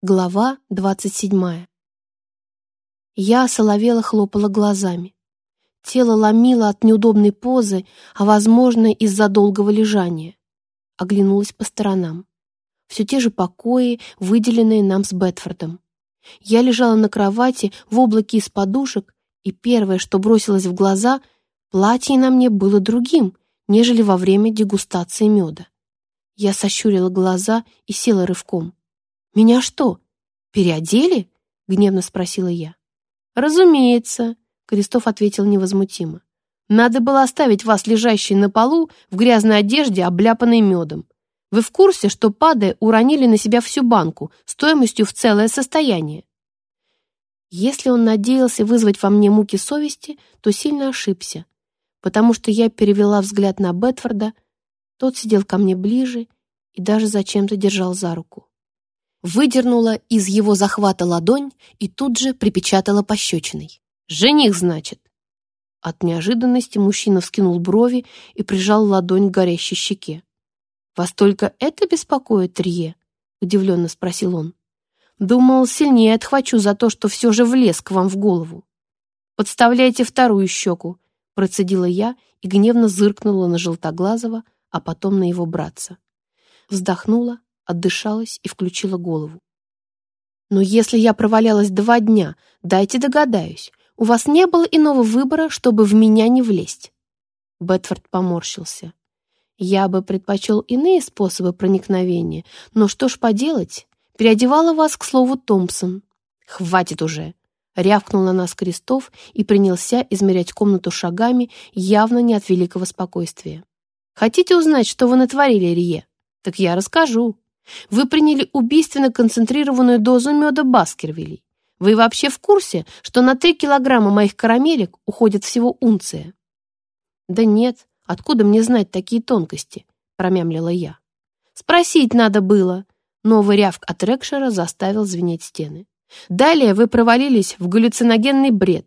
Глава двадцать седьмая. Я соловела хлопала глазами. Тело ломило от неудобной позы, а, возможно, из-за долгого лежания. Оглянулась по сторонам. Все те же покои, выделенные нам с Бетфордом. Я лежала на кровати в облаке из подушек, и первое, что бросилось в глаза, платье на мне было другим, нежели во время дегустации меда. Я сощурила глаза и села рывком. «Меня что, переодели?» — гневно спросила я. «Разумеется», — Крестов ответил невозмутимо. «Надо было оставить вас лежащей на полу в грязной одежде, обляпанной медом. Вы в курсе, что, падая, уронили на себя всю банку стоимостью в целое состояние?» Если он надеялся вызвать во мне муки совести, то сильно ошибся, потому что я перевела взгляд на Бетфорда, тот сидел ко мне ближе и даже зачем-то держал за руку выдернула из его захвата ладонь и тут же припечатала пощечиной. «Жених, значит!» От неожиданности мужчина вскинул брови и прижал ладонь к горящей щеке. «Вас только это беспокоит, Рье?» — удивленно спросил он. «Думал, сильнее отхвачу за то, что все же влез к вам в голову». «Подставляйте вторую щеку», — процедила я и гневно зыркнула на Желтоглазого, а потом на его братца. Вздохнула, отдышалась и включила голову. «Но если я провалялась два дня, дайте догадаюсь, у вас не было иного выбора, чтобы в меня не влезть?» Бетфорд поморщился. «Я бы предпочел иные способы проникновения, но что ж поделать, переодевала вас, к слову, Томпсон. Хватит уже!» рявкнул на нас Крестов и принялся измерять комнату шагами, явно не от великого спокойствия. «Хотите узнать, что вы натворили, Рие? Так я расскажу. Вы приняли убийственно концентрированную дозу меда Баскервилей. Вы вообще в курсе, что на три килограмма моих карамелек уходит всего унция? Да нет, откуда мне знать такие тонкости, промямлила я. Спросить надо было. Новый рявк от Рекшера заставил звенеть стены. Далее вы провалились в галлюциногенный бред.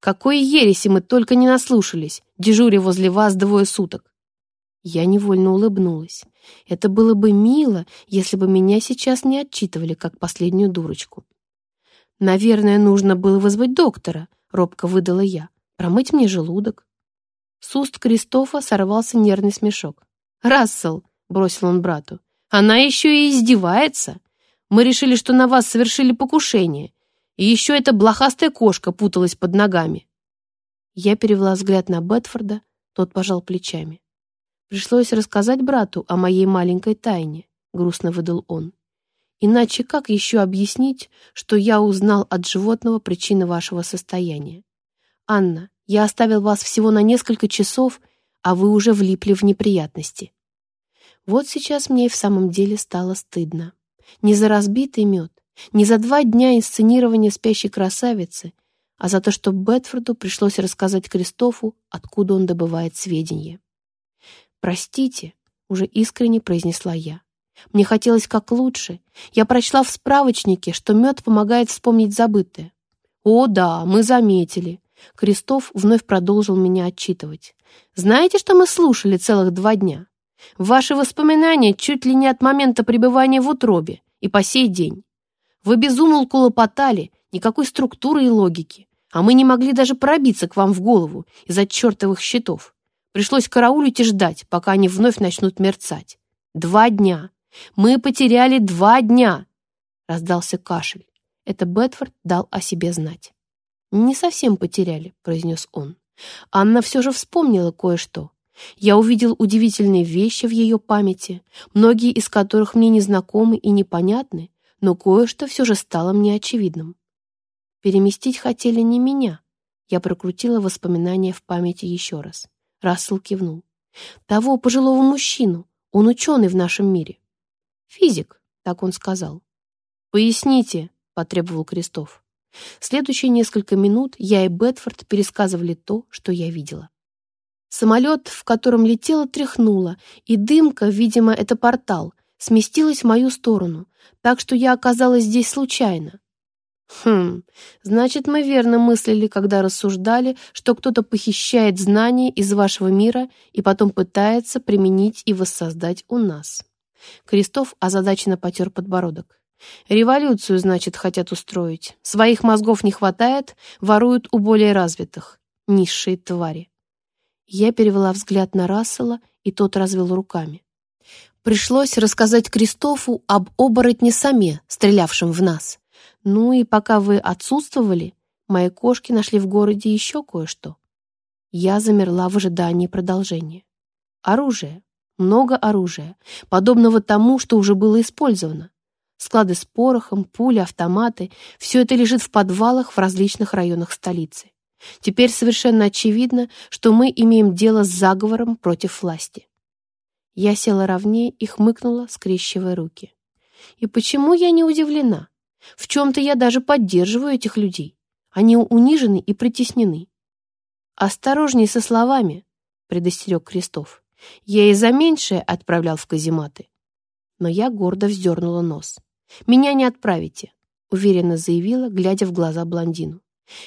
Какой ереси мы только не наслушались, дежуря возле вас двое суток. Я невольно улыбнулась. Это было бы мило, если бы меня сейчас не отчитывали, как последнюю дурочку. «Наверное, нужно было вызвать доктора», — робко выдала я. «Промыть мне желудок». С уст Кристофа сорвался нервный смешок. «Рассел», — бросил он брату, — «она еще и издевается. Мы решили, что на вас совершили покушение, и еще эта блохастая кошка путалась под ногами». Я перевела взгляд на Бетфорда, тот пожал плечами. Пришлось рассказать брату о моей маленькой тайне, грустно выдал он. Иначе как еще объяснить, что я узнал от животного причины вашего состояния? Анна, я оставил вас всего на несколько часов, а вы уже влипли в неприятности. Вот сейчас мне и в самом деле стало стыдно. Не за разбитый мед, не за два дня инсценирования спящей красавицы, а за то, что Бетфорду пришлось рассказать Кристофу, откуда он добывает сведения. «Простите», — уже искренне произнесла я. «Мне хотелось как лучше. Я прочла в справочнике, что мед помогает вспомнить забытое». «О, да, мы заметили». Крестов вновь продолжил меня отчитывать. «Знаете, что мы слушали целых два дня? Ваши воспоминания чуть ли не от момента пребывания в утробе и по сей день. Вы безумолку лопотали, никакой структуры и логики, а мы не могли даже пробиться к вам в голову из-за чертовых счетов. Пришлось караулить и ждать, пока они вновь начнут мерцать. Два дня. Мы потеряли два дня. Раздался кашель. Это Бетфорд дал о себе знать. «Не совсем потеряли», — произнес он. Анна все же вспомнила кое-что. Я увидел удивительные вещи в ее памяти, многие из которых мне незнакомы и непонятны, но кое-что все же стало мне очевидным. Переместить хотели не меня. Я прокрутила воспоминания в памяти еще раз. Рассел кивнул. «Того пожилого мужчину. Он ученый в нашем мире». «Физик», — так он сказал. «Поясните», — потребовал Крестов. Следующие несколько минут я и Бетфорд пересказывали то, что я видела. Самолет, в котором летела, тряхнуло, и дымка, видимо, это портал, сместилась в мою сторону, так что я оказалась здесь случайно. Хм, значит, мы верно мыслили, когда рассуждали, что кто-то похищает знания из вашего мира и потом пытается применить и воссоздать у нас. Крестов озадаченно потер подбородок. Революцию, значит, хотят устроить. Своих мозгов не хватает, воруют у более развитых. Низшие твари. Я перевела взгляд на Рассела, и тот развел руками. Пришлось рассказать Кристофу об оборотне саме, стрелявшем в нас. Ну и пока вы отсутствовали, мои кошки нашли в городе еще кое-что. Я замерла в ожидании продолжения. Оружие. Много оружия, подобного тому, что уже было использовано. Склады с порохом, пули, автоматы — все это лежит в подвалах в различных районах столицы. Теперь совершенно очевидно, что мы имеем дело с заговором против власти. Я села ровнее и хмыкнула, скрещивая руки. И почему я не удивлена? В чем-то я даже поддерживаю этих людей. Они унижены и притеснены. «Осторожней со словами», — предостерег Крестов. «Я и за меньшее отправлял в казематы». Но я гордо вздернула нос. «Меня не отправите», — уверенно заявила, глядя в глаза блондину.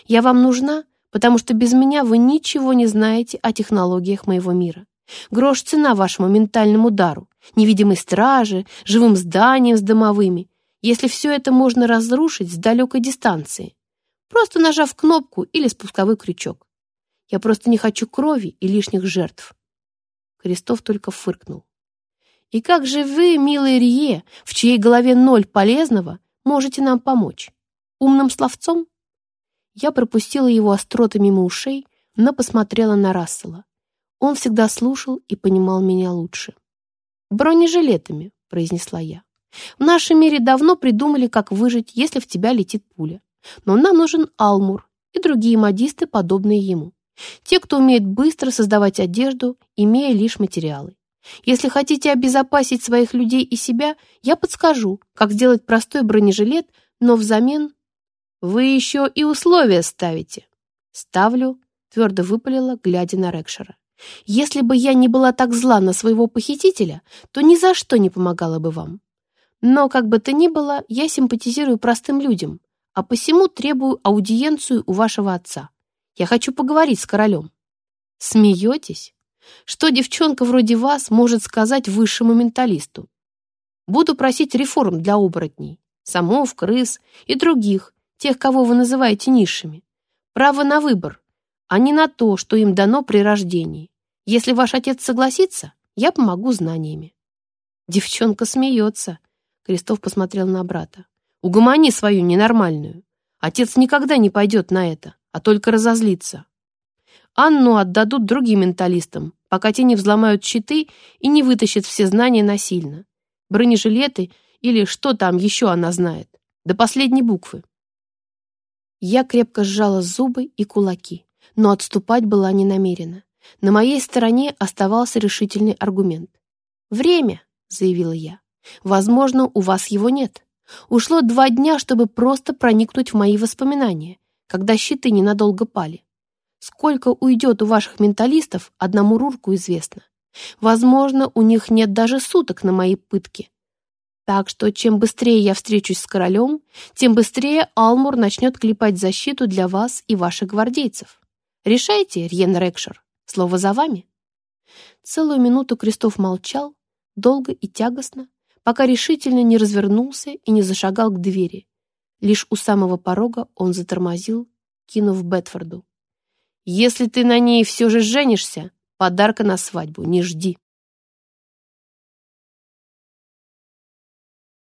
«Я вам нужна, потому что без меня вы ничего не знаете о технологиях моего мира. Грош цена вашему ментальному дару, невидимой страже, живым зданиям с домовыми, если все это можно разрушить с далекой дистанции, просто нажав кнопку или спусковой крючок. Я просто не хочу крови и лишних жертв. Крестов только фыркнул. И как же вы, милый Рие, в чьей голове ноль полезного, можете нам помочь? Умным словцом? Я пропустила его остроты мимо ушей, но посмотрела на Рассела. Он всегда слушал и понимал меня лучше. «Бронежилетами», — произнесла я. «В нашем мире давно придумали, как выжить, если в тебя летит пуля. Но нам нужен Алмур и другие модисты, подобные ему. Те, кто умеет быстро создавать одежду, имея лишь материалы. Если хотите обезопасить своих людей и себя, я подскажу, как сделать простой бронежилет, но взамен вы еще и условия ставите. Ставлю, твердо выпалила, глядя на Рекшера. Если бы я не была так зла на своего похитителя, то ни за что не помогала бы вам. Но, как бы то ни было, я симпатизирую простым людям, а посему требую аудиенцию у вашего отца. Я хочу поговорить с королем». «Смеетесь? Что девчонка вроде вас может сказать высшему менталисту? Буду просить реформ для оборотней, самов, крыс и других, тех, кого вы называете низшими. Право на выбор, а не на то, что им дано при рождении. Если ваш отец согласится, я помогу знаниями». Девчонка смеется. Крестов посмотрел на брата. «Угомони свою ненормальную. Отец никогда не пойдет на это а только разозлиться. Анну отдадут другим менталистам, пока те не взломают щиты и не вытащат все знания насильно. Бронежилеты или что там еще она знает. До последней буквы. Я крепко сжала зубы и кулаки, но отступать была не намерена. На моей стороне оставался решительный аргумент. «Время», — заявила я. «Возможно, у вас его нет. Ушло два дня, чтобы просто проникнуть в мои воспоминания, когда щиты ненадолго пали. Сколько уйдет у ваших менталистов, одному Рурку известно. Возможно, у них нет даже суток на мои пытки. Так что чем быстрее я встречусь с королем, тем быстрее Алмур начнет клепать защиту для вас и ваших гвардейцев. Решайте, Рьен Рекшер. Слово за вами. Целую минуту Крестов молчал, долго и тягостно, пока решительно не развернулся и не зашагал к двери, Лишь у самого порога он затормозил, кинув Бетфорду. «Если ты на ней все же женишься, подарка на свадьбу не жди».